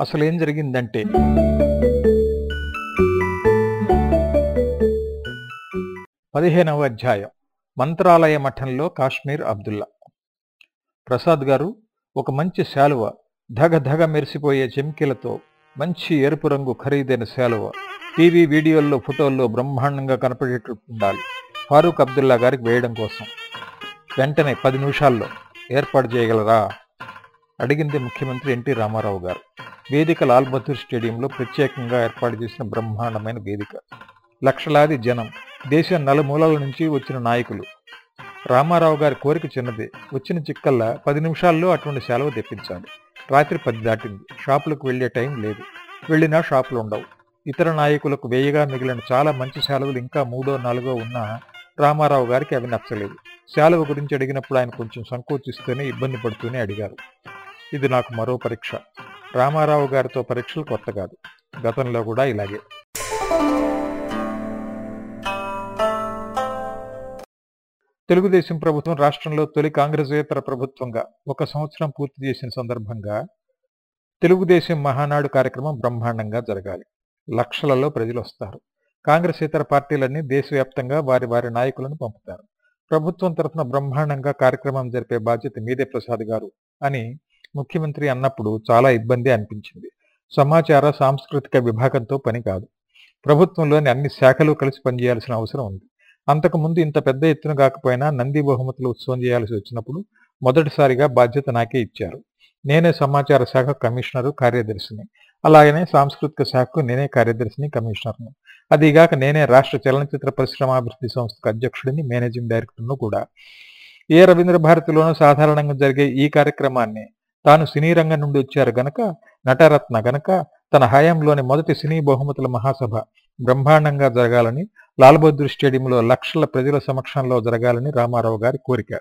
అసలు ఏం జరిగిందంటే పదిహేనవ అధ్యాయం మంత్రాలయ మఠంలో కాశ్మీర్ అబ్దుల్లా. ప్రసాద్ గారు ఒక మంచి శాలువ ధగ ధగ మెరిసిపోయే చెంకిలతో మంచి ఎరుపు రంగు ఖరీదైన శాలువ టీవీ వీడియోల్లో ఫోటోల్లో బ్రహ్మాండంగా కనపడేట్టు ఉండాలి ఫారూక్ అబ్దుల్లా గారికి వేయడం కోసం. వెంటనే పది నిమిషాల్లో ఏర్పాటు చేయగలరా? అడిగింది ముఖ్యమంత్రి ఎన్టీ రామారావు గారు. వేదిక లాల్ బహదూర్ స్టేడియంలో ప్రత్యేకంగా ఏర్పాటు చేసిన బ్రహ్మాండమైన వేదిక. లక్షలాది జనం దేశం నలుమూలల నుంచి వచ్చిన నాయకులు. రామారావు గారి కోరిక చిన్నదే. వచ్చిన చిక్కల్లా పది నిమిషాల్లో అటువంటి సెలవు తెప్పించాలి. రాత్రి పది దాటింది. షాపులకు వెళ్ళే టైం లేదు. వెళ్ళినా షాపులు ఉండవు. ఇతర నాయకులకు వేయగా మిగిలిన చాలా మంచి సెలవులు ఇంకా మూడో నాలుగో ఉన్నా రామారావు గారికి అవి నచ్చలేదు. సెలవు గురించి అడిగినప్పుడు ఆయన కొంచెం సంకోచిస్తూనే ఇబ్బంది పడుతూనే అడిగారు. ఇది నాకు మరో పరీక్ష. రామారావు గారితో పరీక్షలు కొత్త కాదు. గతంలో కూడా ఇలాగే. తెలుగుదేశం ప్రభుత్వం రాష్ట్రంలో తొలి కాంగ్రెసేతర ప్రభుత్వంగా ఒక సంవత్సరం పూర్తి చేసిన సందర్భంగా తెలుగుదేశం మహానాడు కార్యక్రమం బ్రహ్మాండంగా జరగాలి. లక్షలలో ప్రజలు వస్తారు. కాంగ్రెస్ ఇతర పార్టీలన్నీ దేశవ్యాప్తంగా వారి వారి నాయకులను పంపుతారు. ప్రభుత్వం తరఫున బ్రహ్మాండంగా కార్యక్రమం జరిపే బాధ్యత మీదే ప్రసాద్ గారు అని ముఖ్యమంత్రి అన్నప్పుడు చాలా ఇబ్బంది అనిపించింది. సమాచార సాంస్కృతిక విభాగంతో పని కాదు. ప్రభుత్వంలోని అన్ని శాఖలు కలిసి పనిచేయాల్సిన అవసరం ఉంది. అంతకు ముందు ఇంత పెద్ద ఎత్తున కాకపోయినా నంది బహుమతులు ఉత్సవం చేయాల్సి వచ్చినప్పుడు మొదటిసారిగా బాధ్యత నాకే ఇచ్చారు. నేనే సమాచార శాఖ కమిషనరు కార్యదర్శిని. అలాగనే సాంస్కృతిక శాఖకు నేనే కార్యదర్శిని కమిషనర్ను. అదిగాక నేనే రాష్ట్ర చలనచిత్ర పరిశ్రమాభివృద్ధి సంస్థకు అధ్యక్షుడిని మేనేజింగ్ డైరెక్టర్ను కూడా. ఏ రవీంద్ర భారతిలోనూ సాధారణంగా జరిగే ఈ కార్యక్రమాన్ని తాను సినీ రంగం నుండి వచ్చారు గనక నటరత్న గనక తన హయాంలోని మొదటి సినీ బహుమతుల మహాసభ బ్రహ్మాండంగా జరగాలని లాల్ బహదూర్ స్టేడియంలో లక్షల ప్రజల సమక్షంలో జరగాలని రామారావు గారి కోరిక.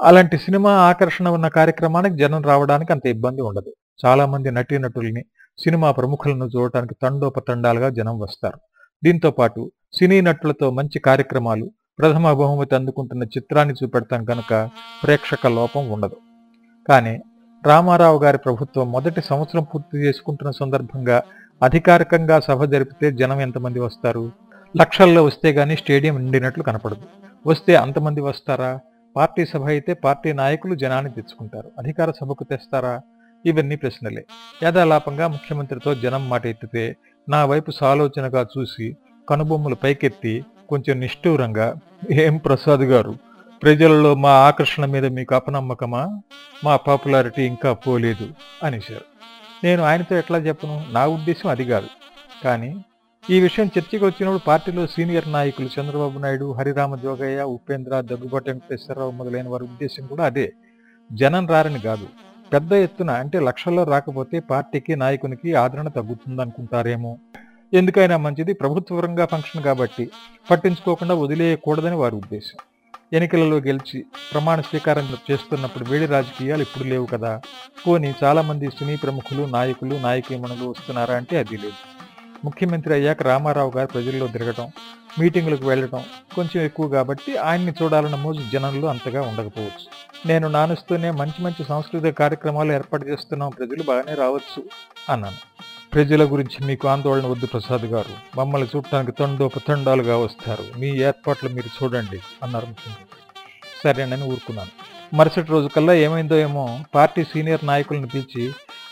అలాంటి సినిమా ఆకర్షణ ఉన్న కార్యక్రమానికి జనం రావడానికి అంత ఇబ్బంది ఉండదు. చాలా మంది నటీనటుల్ని సినిమా ప్రముఖులను చూడటానికి తండోపతండాలుగా జనం వస్తారు. దీంతో పాటు సినీ నటులతో మంచి కార్యక్రమాలు ప్రథమ బహుమతి అందుకుంటున్న చిత్రాన్ని చూపెడతాం కనుక ప్రేక్షక లోపం ఉండదు. కానీ రామారావు గారి ప్రభుత్వం మొదటి సంవత్సరం పూర్తి చేసుకుంటున్న సందర్భంగా అధికారికంగా సభ జరిపితే జనం ఎంతమంది వస్తారు? లక్షల్లో వస్తే గానీ స్టేడియం నిండినట్లు కనపడదు. వస్తే అంతమంది వస్తారా? పార్టీ సభ అయితే పార్టీ నాయకులు జనాన్ని తెచ్చుకుంటారు. అధికార సభకు తెస్తారా? ఇవన్నీ ప్రశ్నలే. యథాలాపంగా ముఖ్యమంత్రితో జనం మాట ఎత్తితే నా వైపు సాలోచనగా చూసి కనుబొమ్మలు పైకెత్తి కొంచెం నిష్ఠూరంగా ఏం ప్రసాద్ గారు? ప్రజలలో మా ఆకర్షణ మీద మీకు అపనమ్మకమా? మా పాపులారిటీ ఇంకా పోలేదు అనేశారు. నేను ఆయనతో ఎట్లా చెప్పను? నా ఉద్దేశం అది కాదు. కానీ ఈ విషయం చర్చకు వచ్చినప్పుడు పార్టీలో సీనియర్ నాయకులు చంద్రబాబు నాయుడు హరిరామ జోగయ్య ఉపేంద్ర దగ్గుబాటి వెంకటేశ్వరరావు మొదలైన వారి ఉద్దేశం కూడా అదే. జనం రారని కాదు. పెద్ద ఎత్తున అంటే లక్షల్లో రాకపోతే పార్టీకి నాయకునికి ఆదరణ తగ్గుతుందనుకుంటారేమో. ఎందుకైనా మంచిది ప్రభుత్వపరంగా ఫంక్షన్ కాబట్టి పట్టించుకోకుండా వదిలేయకూడదని వారి ఉద్దేశం. ఎన్నికలలో గెలిచి ప్రమాణ స్వీకారం చేస్తున్నప్పుడు వేడి రాజకీయాలు ఇప్పుడు లేవు కదా. పోనీ చాలామంది సినీ ప్రముఖులు నాయకులు నాయకీమణులు వస్తున్నారా అంటే అది లేదు. ముఖ్యమంత్రి అయ్యాక రామారావు గారు ప్రజల్లో తిరగటం మీటింగులకు వెళ్ళటం కొంచెం ఎక్కువ కాబట్టి ఆయన్ని చూడాలన్న మోజు జనంలో అంతగా ఉండకపోవచ్చు. నేను నానుస్తూనే మంచి మంచి సాంస్కృతిక కార్యక్రమాలు ఏర్పాటు చేస్తున్నాం ప్రజలు బాగానే రావచ్చు అన్నాను. ప్రజల గురించి మీకు ఆందోళన వద్దు ప్రసాద్ గారు. మమ్మల్ని చూడటానికి తండోపతండాలుగా వస్తారు. మీ ఏర్పాట్లు మీరు చూడండి అన్నారు ముఖ్యమంత్రి సరేనని ఊరుకున్నాను. మరుసటి రోజు కల్లా ఏమైందో ఏమో పార్టీ సీనియర్ నాయకులను పిలిచి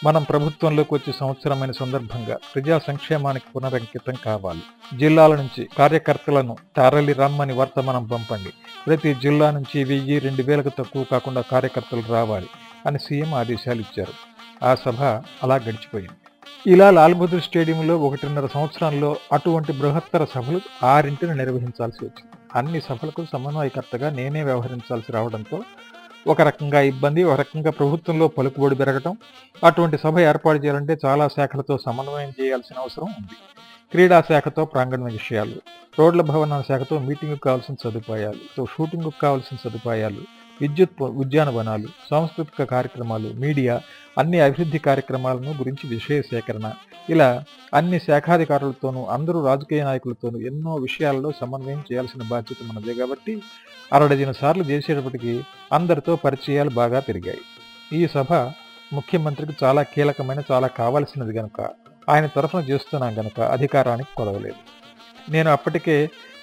మనం ప్రభుత్వంలోకి వచ్చే సంవత్సరమైన సందర్భంగా ప్రజా సంక్షేమానికి పునరంకితం కావాలి. జిల్లాల నుంచి కార్యకర్తలను తరలి రమ్మని వర్తమానం పంపండి. ప్రతి జిల్లా నుంచి వెయ్యి రెండు వేలకు తక్కువ కాకుండా కార్యకర్తలు రావాలి అని సీఎం ఆదేశాలు ఇచ్చారు. ఆ సభ అలా గడిచిపోయింది. ఇలా లాల్ బహదూర్ స్టేడియంలో ఒకటిన్నర సంవత్సరాల్లో అటువంటి బృహత్తర సభలు ఆరింటిని నిర్వహించాల్సి వచ్చింది. అన్ని సభలకు సమన్వయకర్తగా నేనే వ్యవహరించాల్సి రావడంతో ఒక రకంగా ఇబ్బంది ఒక రకంగా ప్రభుత్వంలో పలుకుబడి పెరగటం అటువంటి సభ ఏర్పాటు చేయాలంటే చాలా శాఖలతో సమన్వయం చేయాల్సిన అవసరం ఉంది. క్రీడా శాఖతో ప్రాంగణ విషయాలు రోడ్ల భవనాల శాఖతో మీటింగ్కు కావాల్సిన సదుపాయాలు షూటింగ్కు కావాల్సిన సదుపాయాలు విద్యుత్ ఉద్యానవనాలు సాంస్కృతిక కార్యక్రమాలు మీడియా అన్ని అభివృద్ధి కార్యక్రమాలను గురించి విషయ సేకరణ. ఇలా అన్ని శాఖాధికారులతోనూ అందరూ రాజకీయ నాయకులతోనూ ఎన్నో విషయాలలో సమన్వయం చేయాల్సిన బాధ్యత మనదే కాబట్టి అరడజన సార్లు చేసేటప్పటికీ అందరితో పరిచయాలు బాగా పెరిగాయి. ఈ సభ ముఖ్యమంత్రికి చాలా కీలకమైన చాలా కావలసినది గనుక ఆయన తరఫున చేస్తున్నాం గనుక అధికారానికి కొదవలేదు నేను అప్పటికే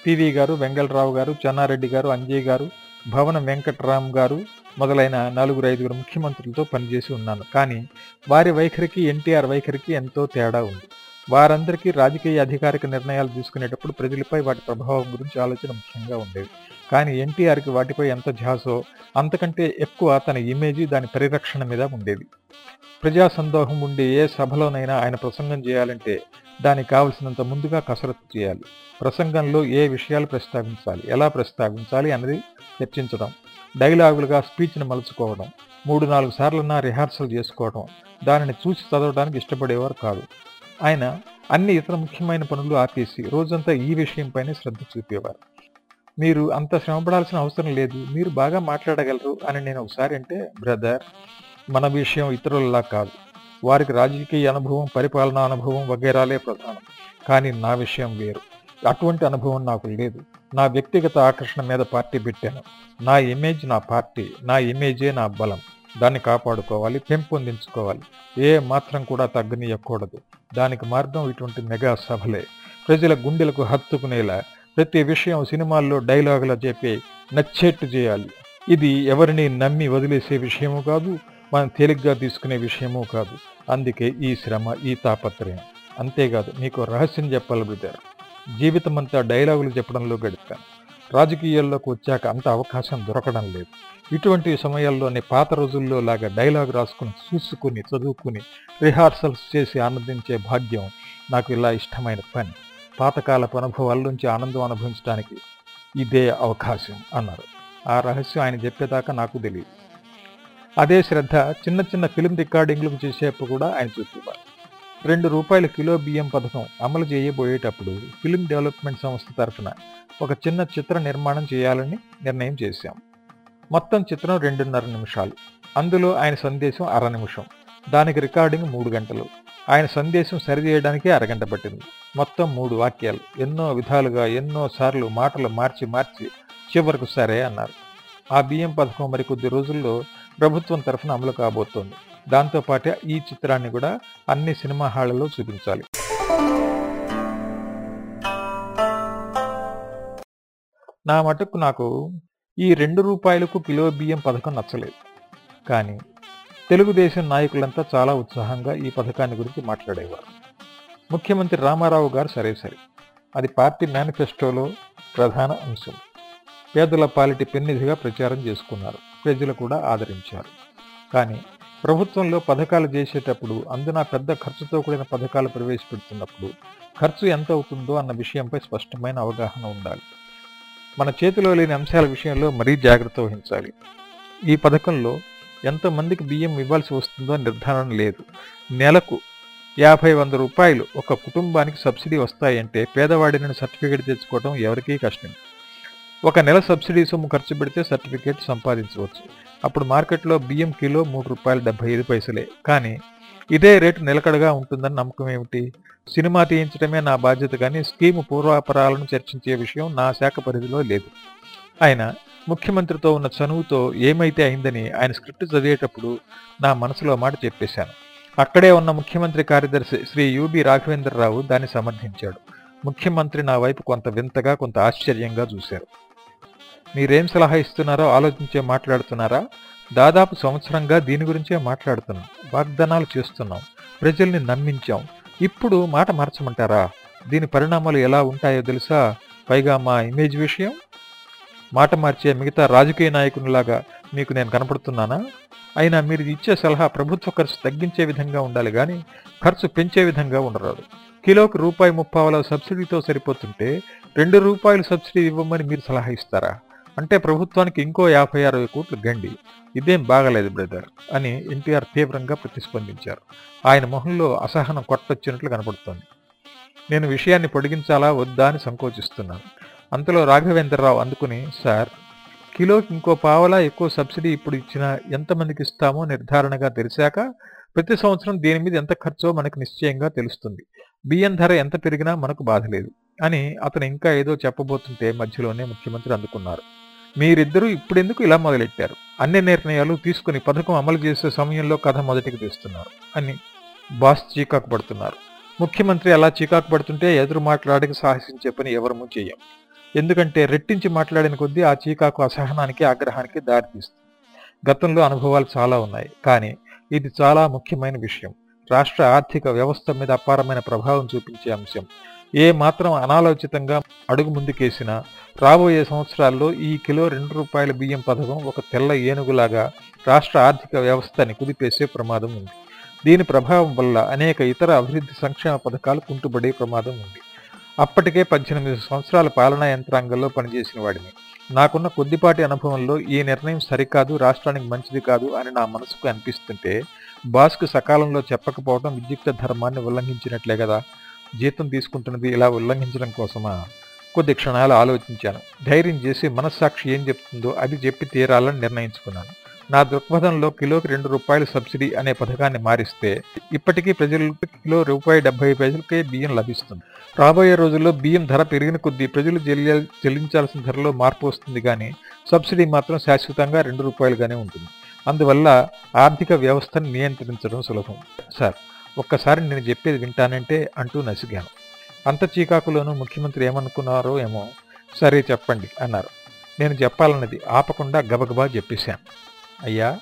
పివి గారు వెంగళరావు గారు చెన్నారెడ్డి గారు అంజయ్ గారు భవన వెంకట్రామ్ గారు మొదలైన నలుగురు ఐదుగురు ముఖ్యమంత్రులతో పనిచేసి ఉన్నాను. కానీ వారి వైఖరికి ఎన్టీఆర్ వైఖరికి ఎంతో తేడా ఉంది. వారందరికీ రాజకీయ అధికారిక నిర్ణయాలు తీసుకునేటప్పుడు ప్రజలపై వాటి ప్రభావం గురించి ఆలోచన ముఖ్యంగా ఉండేది. కానీ ఎన్టీఆర్కి వాటిపై ఎంత ధ్యాసో అంతకంటే ఎక్కువ తన ఇమేజీ దాని పరిరక్షణ మీద ఉండేది. ప్రజా సందోహం ఉండే ఏ సభలోనైనా ఆయన ప్రసంగం చేయాలంటే దానికి కావలసినంత ముందుగా కసరత్తు చేయాలి. ప్రసంగంలో ఏ విషయాలు ప్రస్తావించాలి ఎలా ప్రస్తావించాలి అన్నది చర్చించడం డైలాగులుగా స్పీచ్ని మలుచుకోవడం మూడు నాలుగు సార్లన్నా రిహార్సల్ చేసుకోవడం దానిని చూసి చదవడానికి ఇష్టపడేవారు కాదు. ఆయన అన్ని ఇతర ముఖ్యమైన పనులు ఆపేసి రోజంతా ఈ విషయంపైనే శ్రద్ధ చూపేవారు. మీరు అంత శ్రమపడాల్సిన అవసరం లేదు. మీరు బాగా మాట్లాడగలరు అని నేను ఒకసారి అంటే బ్రదర్ మన విషయం ఇతరులలా కాదు. వారికి రాజకీయ అనుభవం పరిపాలనా అనుభవం వగేరాలే ప్రధానం. కానీ నా విషయం వేరు. అటువంటి అనుభవం నాకు లేదు. నా వ్యక్తిగత ఆకర్షణ మీద పార్టీ పెట్టాను. నా ఇమేజ్ నా పార్టీ. నా ఇమేజే నా బలం. దాన్ని కాపాడుకోవాలి పెంపొందించుకోవాలి. ఏ మాత్రం కూడా తగ్గనీయకూడదు. దానికి మార్గం ఇటువంటి మెగా సభలే. ప్రజల గుండెలకు హత్తుకునేలా ప్రతి విషయం సినిమాల్లో డైలాగులా చెప్పి నచ్చేట్టు చేయాలి. ఇది ఎవరిని నమ్మి వదిలేసే విషయము కాదు మనం తేలిగ్గా తీసుకునే విషయము కాదు. అందుకే ఈ శ్రమ ఈ తాపత్రయం. అంతేకాదు మీకు రహస్యం చెప్పాలి బ్రదర్. జీవితమంతా డైలాగులు చెప్పడంలో గడిపాను రాజకీయాల్లోకి వచ్చాక అంత అవకాశం దొరకడం లేదు. ఇటువంటి సమయాల్లోనే పాత రోజుల్లో లాగా డైలాగ్ రాసుకుని చూసుకుని చదువుకుని రిహార్సల్స్ చేసి ఆనందించే భాగ్యం నాకు ఇలా ఇష్టమైన పని. పాతకాలపు అనుభవాల నుంచి ఆనందం అనుభవించడానికి ఇదే అవకాశం అన్నారు. ఆ రహస్యం ఆయన చెప్పేదాకా నాకు తెలియదు. అదే శ్రద్ధ చిన్న చిన్న ఫిల్మ్ రికార్డింగ్లకు చేసేప్పుడు కూడా ఆయన చూపేవారు రెండు రూపాయల కిలో బియ్యం పథకం అమలు చేయబోయేటప్పుడు ఫిల్మ్ డెవలప్మెంట్ సంస్థ తరఫున ఒక చిన్న చిత్ర నిర్మాణం చేయాలని నిర్ణయం చేశాం. మొత్తం చిత్రం రెండున్నర నిమిషాలు. అందులో ఆయన సందేశం అర నిమిషం. దానికి రికార్డింగ్ మూడు గంటలు. ఆయన సందేశం సరిచేయడానికే అరగంట పట్టింది మొత్తం మూడు వాక్యాలు. ఎన్నో విధాలుగా ఎన్నో సార్లు మాటలు మార్చి మార్చి చివరకు సరే అన్నారు. ఆ బియ్యం పథకం మరికొద్ది రోజుల్లో ప్రభుత్వం తరఫున అమలు కాబోతోంది. దాంతోపాటే ఈ చిత్రాన్ని కూడా అన్ని సినిమా హాళ్ళలో చూపించాలి. నా మటుకు నాకు ఈ రెండు రూపాయలకు కిలో బియ్యం పథకం నచ్చలేదు. కానీ తెలుగుదేశం నాయకులంతా చాలా ఉత్సాహంగా ఈ పథకాన్ని గురించి మాట్లాడేవారు. ముఖ్యమంత్రి రామారావు గారు సరే సరే. అది పార్టీ మేనిఫెస్టోలో ప్రధాన అంశం. పేదల పాలిటి పెన్నిధిగా ప్రచారం చేసుకున్నారు. ప్రజలు కూడా ఆదరించారు. కానీ ప్రభుత్వంలో పథకాలు చేసేటప్పుడు అందున పెద్ద ఖర్చుతో కూడిన పథకాలు ప్రవేశపెడుతున్నప్పుడు ఖర్చు ఎంత అవుతుందో అన్న విషయంపై స్పష్టమైన అవగాహన ఉండాలి. మన చేతిలో లేని అంశాల విషయంలో మరీ జాగ్రత్త వహించాలి. ఈ పథకంలో ఎంతమందికి బియ్యం ఇవ్వాల్సి వస్తుందో నిర్ధారణ లేదు. నెలకు యాభై వంద రూపాయలు ఒక కుటుంబానికి సబ్సిడీ వస్తాయంటే పేదవాడి నుండి సర్టిఫికేట్ తెచ్చుకోవడం ఎవరికీ కష్టం. ఒక నెల సబ్సిడీ సొమ్ము ఖర్చు పెడితే సర్టిఫికేట్ సంపాదించవచ్చు. అప్పుడు మార్కెట్లో బియ్యం కిలో మూడు రూపాయలు డెబ్బై ఐదు పైసలే. కానీ ఇదే రేటు నిలకడగా ఉంటుందని నమ్మకం ఏమిటి? సినిమా తీయించడమే నా బాధ్యత కానీ స్కీము పూర్వాపరాలను చర్చించే విషయం నా శాఖ పరిధిలో లేదు. ఆయన ముఖ్యమంత్రితో ఉన్న చనువుతో ఏమైతే అయిందని ఆయన స్క్రిప్ట్ చదివేటప్పుడు నా మనసులో మాట చెప్పేశాను. అక్కడే ఉన్న ముఖ్యమంత్రి కార్యదర్శి శ్రీ యుబి రాఘవేంద్రరావు దాన్ని సమర్థించాడు. ముఖ్యమంత్రి నా వైపు కొంత వింతగా కొంత ఆశ్చర్యంగా చూశారు. మీరేం సలహా ఇస్తున్నారో ఆలోచించే మాట్లాడుతున్నారా? దాదాపు సంవత్సరంగా దీని గురించే మాట్లాడుతున్నాం. వాగ్దానాలు చేస్తున్నాం. ప్రజల్ని నమ్మించాం. ఇప్పుడు మాట మార్చమంటారా? దీని పరిణామాలు ఎలా ఉంటాయో తెలుసా? పైగా మా ఇమేజ్ విషయం? మాట మార్చే మిగతా రాజకీయ నాయకునిలాగా మీకు నేను కనపడుతున్నానా? అయినా మీరు ఇచ్చే సలహా ప్రభుత్వ ఖర్చు తగ్గించే విధంగా ఉండాలి కానీ ఖర్చు పెంచే విధంగా ఉండరాదు. కిలోకి రూపాయి ముప్పావల సబ్సిడీతో సరిపోతుంటే రెండు రూపాయలు సబ్సిడీ ఇవ్వమని మీరు సలహా ఇస్తారా? అంటే ప్రభుత్వానికి ఇంకో యాభై అరవై కోట్లు గండి. ఇదేం బాగలేదు బ్రదర్ అని ఎన్టీఆర్ తీవ్రంగా ప్రతిస్పందించారు. ఆయన మొహంలో అసహనం కొట్టొచ్చినట్లు కనపడుతోంది. నేను విషయాన్ని పొడిగించాలా వద్దా అని సంకోచిస్తున్నాను. అంతలో రాఘవేంద్రరావు అందుకుని సార్ కిలోకి ఇంకో పావలా ఎక్కువ సబ్సిడీ ఇప్పుడు ఇచ్చినా ఎంతమందికి ఇస్తామో నిర్ధారణగా తెలిసాక ప్రతి సంవత్సరం దీని మీద ఎంత ఖర్చో మనకు నిశ్చయంగా తెలుస్తుంది. బియ్యం ధర ఎంత పెరిగినా మనకు బాధ లేదు అని అతను ఇంకా ఏదో చెప్పబోతుంటే మధ్యలోనే ముఖ్యమంత్రి అందుకున్నారు. మీరిద్దరూ ఇప్పుడెందుకు ఇలా మొదలెట్టారు? అన్ని నిర్ణయాలు తీసుకుని పథకం అమలు చేసే సమయంలో కథ మొదటికి తీస్తున్నారు అని బాస్ చీకాకు పడుతున్నారు. ముఖ్యమంత్రి అలా చీకాకు పడుతుంటే ఎదురు మాట్లాడక సాహసించే పని ఎవరము చేయం ఎందుకంటే రెట్టించి మాట్లాడిన కొద్దీ ఆ చీకాకు అసహనానికి ఆగ్రహానికి దారితీస్తుంది గతంలో అనుభవాలు చాలా ఉన్నాయి. కానీ ఇది చాలా ముఖ్యమైన విషయం. రాష్ట్ర ఆర్థిక వ్యవస్థ మీద అపారమైన ప్రభావం చూపించే అంశం. ఏ మాత్రం అనాలోచితంగా అడుగు ముందుకేసినా రాబోయే సంవత్సరాల్లో ఈ కిలో రెండు రూపాయల బియ్యం పథకం ఒక తెల్ల ఏనుగులాగా రాష్ట్ర ఆర్థిక వ్యవస్థని కుదిపేసే ప్రమాదం ఉంది. దీని ప్రభావం వల్ల అనేక ఇతర అభివృద్ధి సంక్షేమ పథకాలు కుంటుపడే ప్రమాదం ఉంది. అప్పటికే పద్దెనిమిది సంవత్సరాల పాలనా యంత్రాంగంలో పనిచేసిన వాడిని. నాకున్న కొద్దిపాటి అనుభవంలో ఈ నిర్ణయం సరికాదు రాష్ట్రానికి మంచిది కాదు అని నా మనసుకు అనిపిస్తుంటే బాస్కు సకాలంలో చెప్పకపోవడం విద్యుక్త ధర్మాన్ని ఉల్లంఘించినట్లే కదా. జీతం తీసుకుంటున్నది ఇలా ఉల్లంఘించడం కోసమా? కొద్ది క్షణాలు ఆలోచించాను. ధైర్యం చేసి మనస్సాక్షి ఏం చెప్తుందో అది చెప్పి తీరాలని నిర్ణయించుకున్నాను. నా దృక్పథంలో కిలోకి రెండు రూపాయల సబ్సిడీ అనే పథకాన్ని మారిస్తే ఇప్పటికీ ప్రజలకు కిలో రూపాయి డెబ్బై పైసలకే బియ్యం లభిస్తుంది. రాబోయే రోజుల్లో బియ్యం ధర పెరిగిన కొద్దీ ప్రజలు చెల్లి- చెల్లించాల్సిన ధరలో మార్పు వస్తుంది కానీ సబ్సిడీ మాత్రం శాశ్వతంగా రెండు రూపాయలుగానే ఉంటుంది. అందువల్ల ఆర్థిక వ్యవస్థను నియంత్రించడం సులభం. సార్ ఒక్కసారి నేను చెప్పేది వింటానంటే అంటూ నసిగాను. అంత చీకాకులోనూ ముఖ్యమంత్రి ఏమనుకున్నారో ఏమో సరే చెప్పండి అన్నారు. నేను చెప్పాలన్నది ఆపకుండా గబగబా చెప్పేశాను. అయ్యా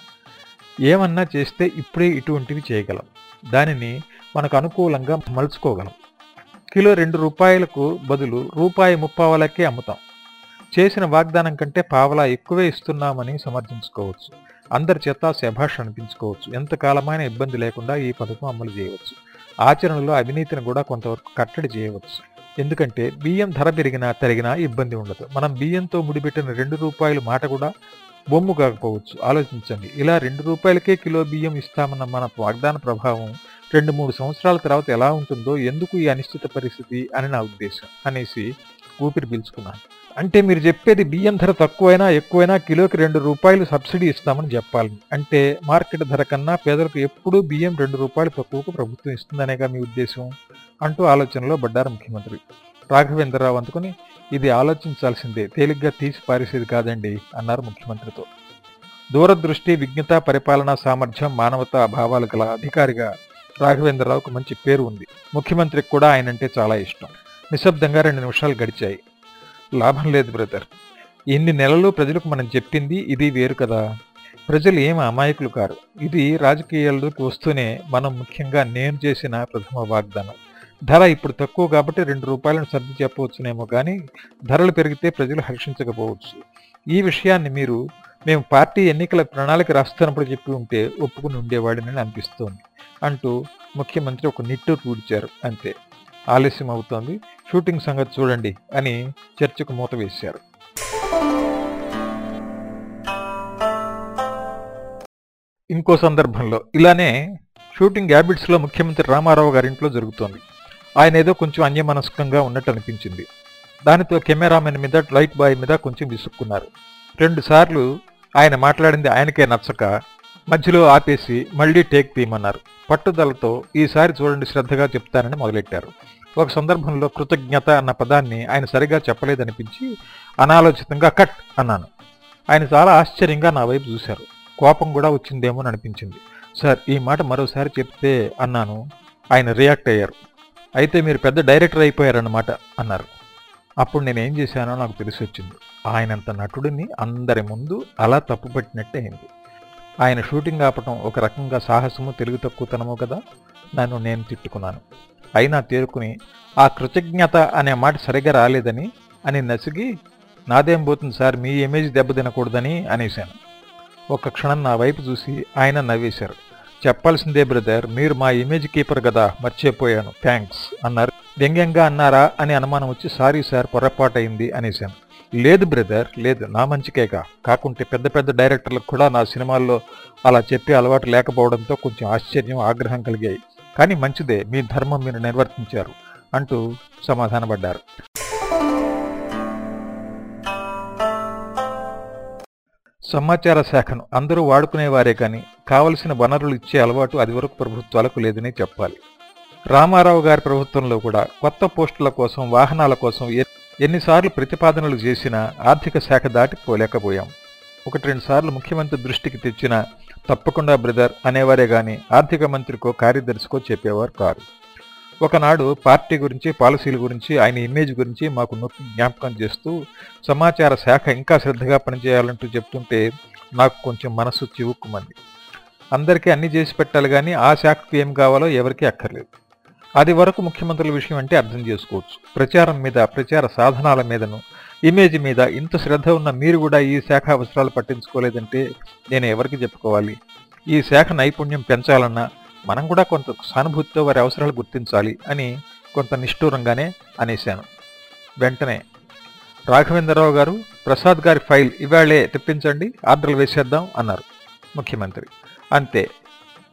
ఏమన్నా చేస్తే ఇప్పుడే ఇటువంటివి చేయగలం. దానిని మనకు అనుకూలంగా మలుచుకోగలం. కిలో రెండు రూపాయలకు బదులు రూపాయి ముప్పావలకే అమ్ముతాం. చేసిన వాగ్దానం కంటే పావలా ఎక్కువే ఇస్తున్నామని సమర్థించుకోవచ్చు. అందరి చేత శభాష్ అనిపించుకోవచ్చు. ఎంతకాలమైన ఇబ్బంది లేకుండా ఈ పథకం అమలు చేయవచ్చు. ఆచరణలో అవినీతిని కూడా కొంతవరకు కట్టడి చేయవచ్చు. ఎందుకంటే బియ్యం ధర పెరిగినా తరిగినా ఇబ్బంది ఉండదు. మనం బియ్యంతో ముడిపెట్టిన రెండు రూపాయలు మాట కూడా బొమ్ము కాకపోవచ్చు. ఆలోచించండి. ఇలా రెండు రూపాయలకే కిలో బియ్యం ఇస్తామన్న మన వాగ్దాన ప్రభావం రెండు మూడు సంవత్సరాల తర్వాత ఎలా ఉంటుందో ఎందుకు ఈ అనిశ్చిత పరిస్థితి అని నా ఉద్దేశం అనేసి ఊపిరి పీల్చుకున్నాను. అంటే మీరు చెప్పేది బియ్యం ధర తక్కువైనా ఎక్కువైనా కిలోకి రెండు రూపాయలు సబ్సిడీ ఇస్తామని చెప్పాలి. అంటే మార్కెట్ ధర కన్నా పేదలకు ఎప్పుడూ బియ్యం రెండు రూపాయలు తక్కువకు ప్రభుత్వం ఇస్తుందనేగా మీ ఉద్దేశం? అంటూ ఆలోచనలో పడ్డారు ముఖ్యమంత్రి. రాఘవేంద్రరావు అందుకుని ఇది ఆలోచించాల్సిందే తేలిగ్గా తీసి పారేసేది కాదండి అన్నారు ముఖ్యమంత్రితో. దూరదృష్టి విజ్ఞత పరిపాలనా సామర్థ్యం మానవతా భావాలు గల అధికారిగా రాఘవేంద్రరావుకు మంచి పేరు ఉంది. ముఖ్యమంత్రికి కూడా ఆయనంటే చాలా ఇష్టం. నిశ్శబ్దంగా రెండు నిమిషాలు గడిచాయి. లాభం లేదు బ్రదర్. ఇన్ని నెలలు ప్రజలకు మనం చెప్పింది ఇది వేరు కదా. ప్రజలు ఏం అమాయకులు కారు. ఇది రాజకీయాల్లోకి వస్తూనే మనం ముఖ్యంగా నేను చేసిన ప్రథమ వాగ్దానం. ధర ఇప్పుడు తక్కువ కాబట్టి రెండు రూపాయలను సర్ది చెప్పవచ్చునేమో కానీ ధరలు పెరిగితే ప్రజలు హర్షించకపోవచ్చు. ఈ విషయాన్ని మీరు మేము పార్టీ ఎన్నికల ప్రణాళిక రాస్తున్నప్పుడు చెప్పి ఉంటే ఒప్పుకుని ఉండేవాడిని అనిపిస్తోంది. అంటూ ముఖ్యమంత్రి ఒక నిట్టూరు పూడ్చారు అంతే. ఆలస్యం అవుతోంది. షూటింగ్ సంగతి చూడండి అని చర్చకు మూత వేశారు. ఇంకో సందర్భంలో ఇలానే షూటింగ్ హ్యాబిట్స్లో ముఖ్యమంత్రి రామారావు గారి ఇంట్లో జరుగుతోంది. ఆయన ఏదో కొంచెం అన్యమనస్కంగా ఉన్నట్టు అనిపించింది. దానితో కెమెరామెన్ మీద లైట్ బాయ్ మీద కొంచెం విసుక్కున్నారు. రెండుసార్లు ఆయన మాట్లాడింది ఆయనకే నచ్చక మధ్యలో ఆపేసి మళ్ళీ టేక్ తీయమన్నారు. పట్టుదలతో ఈసారి చూడండి శ్రద్ధగా చెప్తానని మొదలెట్టారు. ఒక సందర్భంలో కృతజ్ఞత అన్న పదాన్ని ఆయన సరిగా చెప్పలేదనిపించి అనాలోచితంగా కట్ అన్నాను. ఆయన చాలా ఆశ్చర్యంగా నా వైపు చూశారు. కోపం కూడా వచ్చిందేమో అనిపించింది సార్ ఈ మాట మరోసారి చెప్తే అన్నాను. ఆయన రియాక్ట్ అయ్యారు. అయితే మీరు పెద్ద డైరెక్టర్ అయిపోయారన్నమాట అన్నారు. అప్పుడు నేను ఏం చేశానో నాకు తెలిసి వచ్చింది ఆయనంత నటుడిని అందరి ముందు అలా తప్పుపట్టినట్టే అయింది. ఆయన షూటింగ్ ఆపటం ఒక రకంగా సాహసము తెలుగు తక్కువతనము కదా నన్ను నేను తిట్టుకున్నాను. అయినా తేరుకుని ఆ కృతజ్ఞత అనే మాట సరిగ్గా రాలేదని అని నసిగి నాదేం పోతుంది సార్ మీ ఇమేజ్ దెబ్బతినకూడదని అనేశాను. ఒక క్షణం నా వైపు చూసి ఆయన నవ్వేశారు. చెప్పాల్సిందే బ్రదర్. మీరు మా ఇమేజ్ కీపర్ కదా మర్చిపోయాను. థ్యాంక్స్ అన్నారు. వ్యంగ్యంగా అన్నారా అని అనుమానం వచ్చి సారీ సార్ పొరపాటైంది అనేశాను. లేదు బ్రదర్ లేదు నా మంచికేగా. కాకుంటే పెద్ద పెద్ద డైరెక్టర్లకు కూడా నా సినిమాల్లో అలా చెప్పే అలవాటు లేకపోవడంతో కొంచెం ఆశ్చర్యం ఆగ్రహం కలిగాయి. కానీ మంచిదే మీ ధర్మం మీరు నిర్వర్తించారు అంటూ సమాధానపడ్డారు. సమాచార శాఖను అందరూ వాడుకునేవారే కానీ కావలసిన వనరులు ఇచ్చే అలవాటు అది వరకు ప్రభుత్వాలకు లేదని చెప్పాలి. రామారావు గారి ప్రభుత్వంలో కూడా కొత్త పోస్టుల కోసం వాహనాల కోసం ఎన్నిసార్లు ప్రతిపాదనలు చేసినా ఆర్థిక శాఖ దాటిపోలేకపోయాం. ఒకటి రెండు సార్లు ముఖ్యమంత్రి దృష్టికి తెచ్చినా తప్పకుండా బ్రదర్ అనేవారే గాని ఆర్థిక మంత్రికో కార్యదర్శికో చెప్పేవారు కారు. ఒకనాడు పార్టీ గురించి పాలసీల గురించి ఆయన ఇమేజ్ గురించి మాకు నొప్పి జ్ఞాపకం చేస్తూ సమాచార శాఖ ఇంకా శ్రద్ధగా పనిచేయాలంటూ చెప్తుంటే నాకు కొంచెం మనసు చివుక్కుమంది. అందరికీ అన్ని చేసి పెట్టాలి కానీ ఆ శాఖకు ఏం కావాలో ఎవరికీ అక్కర్లేదు. అది వరకు ముఖ్యమంత్రుల విషయం అంటే అర్థం చేసుకోవచ్చు. ప్రచారం మీద ప్రచార సాధనాల మీదను ఇమేజ్ మీద ఇంత శ్రద్ధ ఉన్న మీరు కూడా ఈ శాఖ అవసరాలు పట్టించుకోలేదంటే నేను ఎవరికి చెప్పుకోవాలి? ఈ శాఖ నైపుణ్యం పెంచాలన్నా మనం కూడా కొంత సానుభూతితో వారి అవసరాలు గుర్తించాలి అని కొంత నిష్ఠూరంగానే అనేశాను. వెంటనే రాఘవేంద్రరావు గారు ప్రసాద్ గారి ఫైల్ ఇవాళే తెప్పించండి ఆర్డర్లు వేసేద్దాం అన్నారు ముఖ్యమంత్రి. అంతే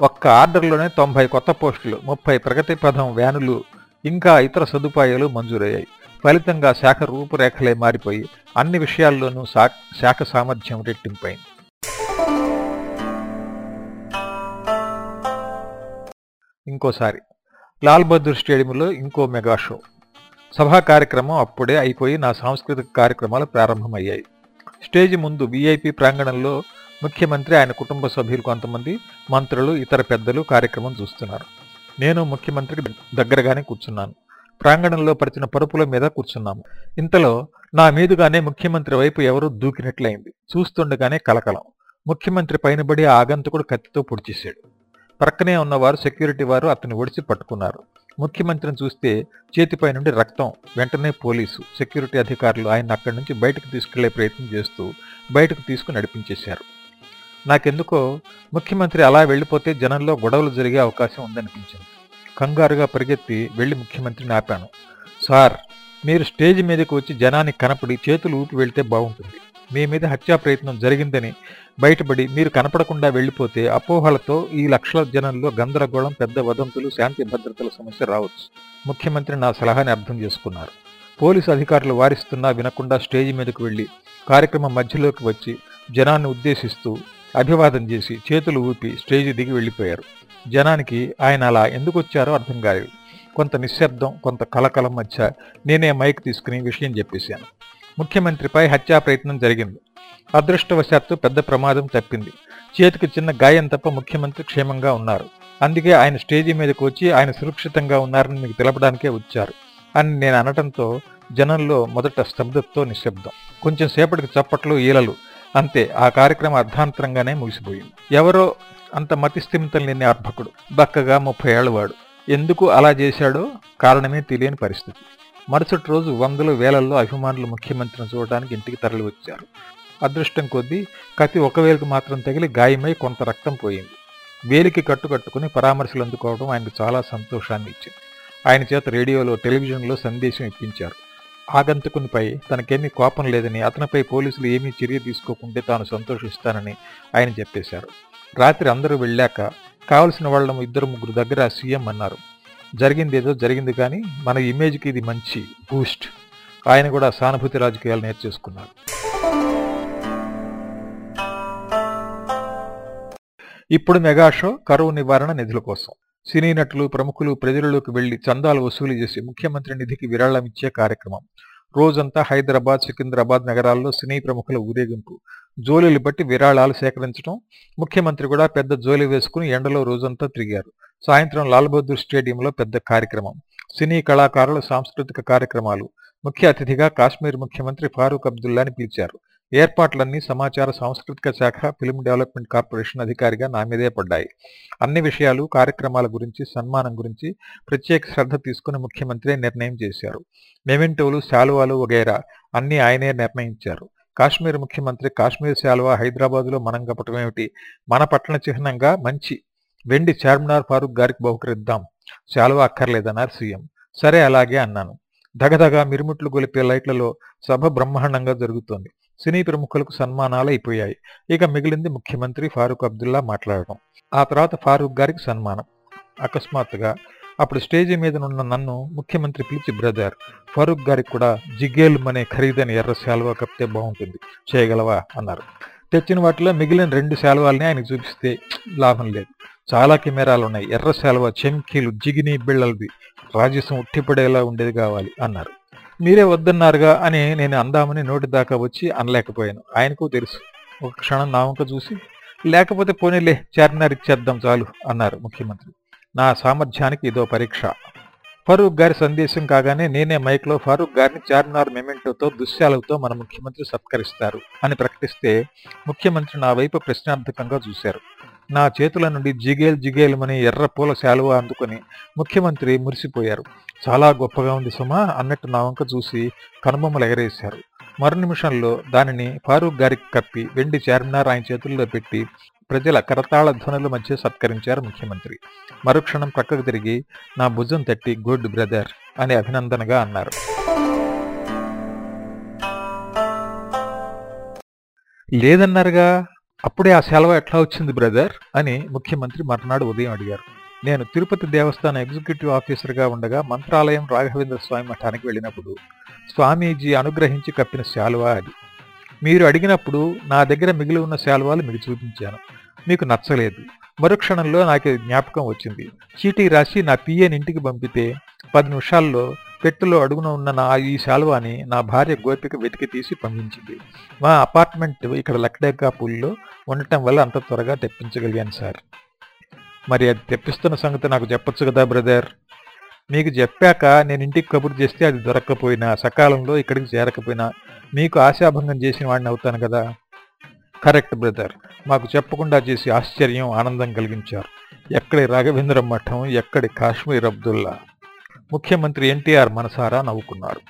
ఒక్క ఆర్డర్లోనే తొంభై కొత్త పోస్టులు ముప్పై ప్రగతి పదం వ్యానులు ఇంకా ఇతర సదుపాయాలు మంజూరయ్యాయి. ఫలితంగా శాఖ రూపురేఖలే మారిపోయి అన్ని విషయాల్లోనూ శాఖ సామర్థ్యం రెట్టింపైంది. ఇంకోసారి. లాల్ బహదూర్ స్టేడియంలో ఇంకో మెగా షో. సభా కార్యక్రమం అప్పుడే అయిపోయి నా సాంస్కృతిక కార్యక్రమాలు ప్రారంభమయ్యాయి. స్టేజ్ ముందు వీఐపీ ప్రాంగణంలో ముఖ్యమంత్రి ఆయన కుటుంబ సభ్యులు కొంతమంది మంత్రులు ఇతర పెద్దలు కార్యక్రమం చూస్తున్నారు. నేను ముఖ్యమంత్రికి దగ్గరగానే కూర్చున్నాను. ప్రాంగణంలో పరిచిన పరుపుల మీద కూర్చున్నాము. ఇంతలో నా మీదుగానే ముఖ్యమంత్రి వైపు ఎవరూ దూకినట్లయింది. చూస్తుండగానే కలకలం. ముఖ్యమంత్రి పైనబడి ఆ ఆగంతకుడు కత్తితో పొడిచేశాడు. ప్రక్కనే ఉన్నవారు సెక్యూరిటీ వారు అతన్ని ఒడిసి పట్టుకున్నారు. ముఖ్యమంత్రిని చూస్తే చేతిపై నుండి రక్తం వెంటనే పోలీసు సెక్యూరిటీ అధికారులు ఆయన అక్కడి నుంచి బయటకు తీసుకెళ్ళే ప్రయత్నం చేస్తూ బయటకు తీసుకుని నడిపించేశారు. నాకెందుకో ముఖ్యమంత్రి అలా వెళ్ళిపోతే జనంలో గొడవలు జరిగే అవకాశం ఉందనిపించింది. కంగారుగా పరిగెత్తి వెళ్ళి ముఖ్యమంత్రిని ఆపాను. సార్ మీరు స్టేజ్ మీదకి వచ్చి జనానికి కనపడి చేతులు ఊపి వెళ్తే బాగుంటుంది. మీ మీద హత్యా ప్రయత్నం జరిగిందని బయటపడి మీరు కనపడకుండా వెళ్ళిపోతే అపోహలతో ఈ లక్షల జనంలో గందరగోళం పెద్ద వదంతులు శాంతి భద్రతల సమస్య రావచ్చు. ముఖ్యమంత్రి నా సలహాని అర్థం చేసుకున్నారు. పోలీసు అధికారులు వారిస్తున్నా వినకుండా స్టేజ్ మీదకు వెళ్ళి కార్యక్రమం మధ్యలోకి వచ్చి జనాన్ని ఉద్దేశిస్తూ అభివాదం చేసి చేతులు ఊపి స్టేజి దిగి వెళ్ళిపోయారు. జనానికి ఆయన అలా ఎందుకు వచ్చారో అర్థం కాలేదు. కొంత నిశ్శబ్దం కొంత కలకలం మధ్య నేనే మైక్ తీసుకుని విషయం చెప్పేశాను. ముఖ్యమంత్రిపై హత్యా ప్రయత్నం జరిగింది. అదృష్టవశాత్తు పెద్ద ప్రమాదం తప్పింది. చేతికి చిన్న గాయం తప్ప ముఖ్యమంత్రి క్షేమంగా ఉన్నారు. అందుకే ఆయన స్టేజీ మీదకు వచ్చి ఆయన సురక్షితంగా ఉన్నారని మీకు తెలపడానికే వచ్చారు. అని నేను అనటంతో జనంలో మొదట స్తబ్దతతో నిశ్శబ్దం. కొంచెం సేపటికి చప్పట్లు ఈలలు. అంతే ఆ కార్యక్రమం అర్ధాంతరంగానే ముగిసిపోయింది. ఎవరో అంత మతిస్థిమితం లేని అర్భకుడు. బక్కగా ముప్పై ఏళ్ళవాడు. ఎందుకు అలా చేశాడో కారణమే తెలియని పరిస్థితి. మరుసటి రోజు వందలు వేలల్లో అభిమానులు ముఖ్యమంత్రిని చూడడానికి ఇంటికి తరలివచ్చారు. అదృష్టం కొద్దీ కత్తి ఒక వేలికి మాత్రం తగిలి గాయమై కొంత రక్తం పోయింది. వేలికి కట్టుకట్టుకుని పరామర్శలు అందుకోవడం ఆయనకు చాలా సంతోషాన్ని ఇచ్చింది. ఆయన చేత రేడియోలో టెలివిజన్లో సందేశం ఇప్పించారు. ఆగంతకునిపై తనకేమీ కోపం లేదని అతనిపై పోలీసులు ఏమీ చర్య తీసుకోకుంటే తాను సంతోషిస్తానని ఆయన చెప్పేశారు. రాత్రి అందరూ వెళ్ళాక కావలసిన వాళ్ళము ఇద్దరు ముగ్గురు దగ్గర సీఎం అన్నారు. జరిగింది ఏదో జరిగింది కానీ మన ఇమేజ్కి ఇది మంచి బూస్ట్ ఆయన కూడా సానుభూతి రాజకీయాలు నేర్చేసుకున్నారు. ఇప్పుడు మెగా షో కరువు నివారణ నిధుల కోసం. సినీ నటులు ప్రముఖులు ప్రజలలోకి వెళ్ళి చందాలు వసూలు చేసి ముఖ్యమంత్రి నిధికి విరాళం ఇచ్చే కార్యక్రమం. రోజంతా హైదరాబాద్ సికింద్రాబాద్ నగరాల్లో సినీ ప్రముఖుల ఊరేగింపు. జోలీలు బట్టి విరాళాలు సేకరించడం ముఖ్యమంత్రి కూడా పెద్ద జోలి వేసుకుని ఎండలో రోజంతా తిరిగారు. సాయంత్రం లాల్ బహదూర్ స్టేడియంలో పెద్ద కార్యక్రమం. సినీ కళాకారుల సాంస్కృతిక కార్యక్రమాలు. ముఖ్య అతిథిగా కాశ్మీర్ ముఖ్యమంత్రి ఫారూక్ అబ్దుల్లాని పిలిచారు. ఏర్పాట్లన్నీ సమాచార సాంస్కృతిక శాఖ ఫిల్మ్ డెవలప్మెంట్ కార్పొరేషన్ అధికారిగా నా మీదే పడ్డాయి. అన్ని విషయాలు కార్యక్రమాల గురించి సన్మానం గురించి ప్రత్యేక శ్రద్ధ తీసుకుని ముఖ్యమంత్రి నిర్ణయం చేశారు. మెమెంటోలు శాలువాలు వగైరా అన్ని ఆయనే నిర్ణయించారు. కాశ్మీర్ ముఖ్యమంత్రి కాశ్మీర్ శాలువా హైదరాబాద్లో మనం కప్పటమేమిటి మన పట్టణ చిహ్నంగా మంచి వెండి చార్మినార్ ఫారూక్ గారికి బహుకరిద్దాం. శాలువా అక్కర్లేదన్నారు సీఎం. సరే అలాగే అన్నాను. దగదగా మిరుముట్లు గొలిపే లైట్లలో సభ బ్రహ్మాండంగా జరుగుతోంది. సినీ ప్రముఖులకు సన్మానాలు అయిపోయాయి. ఇక మిగిలింది ముఖ్యమంత్రి ఫారూక్ అబ్దుల్లా మాట్లాడటం. ఆ తర్వాత ఫారూక్ గారికి సన్మానం. అకస్మాత్తుగా అప్పుడు స్టేజి మీద ఉన్న నన్ను ముఖ్యమంత్రి పిలిచి బ్రదర్ ఫారూక్ గారికి కూడా జిగేలుమనే ఖరీదైన ఎర్ర శాలువా కప్తే బాగుంటుంది. చేయగలవా? అన్నారు. తెచ్చిన వాటిలో మిగిలిన రెండు శాలువాల్ని ఆయనకు చూపిస్తే లాభం లేదు. చాలా కెమెరాలు ఉన్నాయి. ఎర్ర శాలువ చెంకీలు జిగిని బిళ్ళలది. రాజసం ఉట్టిపడేలా ఉండేది కావాలి అన్నారు. మీరే వద్దన్నారుగా అని నేను అందామని నోటి దాకా వచ్చి అనలేకపోయాను. ఆయనకు తెలుసు. ఒక క్షణం నామక చూసి లేకపోతే పోనీలే చార్మినార్ ఇచ్చేద్దాం చాలు అన్నారు ముఖ్యమంత్రి. నా సామర్థ్యానికి ఇదో పరీక్ష. ఫరూక్ గారి సందేశం కాగానే నేనే మైక్లో ఫారూక్ గారిని చార్మినార్ మెమెంటోతో దుశ్శాలతో మన ముఖ్యమంత్రి సత్కరిస్తారు అని ప్రకటిస్తే ముఖ్యమంత్రి నా వైపు ప్రశ్నార్థకంగా చూశారు. నా చేతుల నుండి జిగేల్ జిగేలుమని ఎర్ర పూల శాలువ అందుకుని ముఖ్యమంత్రి మురిసిపోయారు. చాలా గొప్పగా ఉంది సుమా అన్నట్టు నా వంక చూసి కనుబొమ్మలు ఎగరేశారు. మరు నిమిషంలో దానిని ఫారూక్ గారికి కప్పి వెండి చార్మినార్ ఆయన చేతుల్లో పెట్టి ప్రజల కరతాళ ధ్వనుల మధ్య సత్కరించారు ముఖ్యమంత్రి. మరుక్షణం ప్రక్కకు తిరిగి నా భుజం తట్టి గుడ్ బ్రదర్ అని అభినందనగా అన్నారు. లేదన్నారుగా అప్పుడే ఆ సెలవు ఎట్లా వచ్చింది బ్రదర్ అని ముఖ్యమంత్రి మర్నాడు ఉదయం అడిగారు. నేను తిరుపతి దేవస్థాన ఎగ్జిక్యూటివ్ ఆఫీసర్గా ఉండగా మంత్రాలయం రాఘవేంద్ర స్వామి మఠానికి వెళ్ళినప్పుడు స్వామీజీ అనుగ్రహించి కప్పిన శాలువా అది. మీరు అడిగినప్పుడు నా దగ్గర మిగిలి ఉన్న శాలువాలు మీకు చూపించాను. మీకు నచ్చలేదు. మరుక్షణంలో నాకు జ్ఞాపకం వచ్చింది. చీటీ రాసి నా పిఏని ఇంటికి పంపితే పది నిమిషాల్లో పెట్టెలో అడుగున ఉన్న నా ఈ శాలువాని నా భార్య గోపిక వెతికి తీసి పంపించింది. మా అపార్ట్మెంట్ ఇక్కడ లక్డేకాపూల్లో ఉండటం వల్ల అంత త్వరగా తెప్పించగలిగాను సార్. మరి అది తెప్పిస్తున్న సంగతి నాకు చెప్పొచ్చు కదా బ్రదర్? మీకు చెప్పాక నేను ఇంటికి కబురు చేస్తే అది దొరక్కపోయినా సకాలంలో ఇక్కడికి చేరకపోయినా మీకు ఆశాభంగం చేసిన వాడిని అవుతాను కదా? Correct brother. మాకు చెప్పకుండా చేసి ఆశ్చర్యం ఆనందం కలిగించారు. ఎక్కడి రాఘవేంద్ర మఠం ఎక్కడి కాశ్మీర్ అబ్దుల్లా? ముఖ్యమంత్రి ఎన్టీఆర్ మనసారా నవ్వుకున్నారు.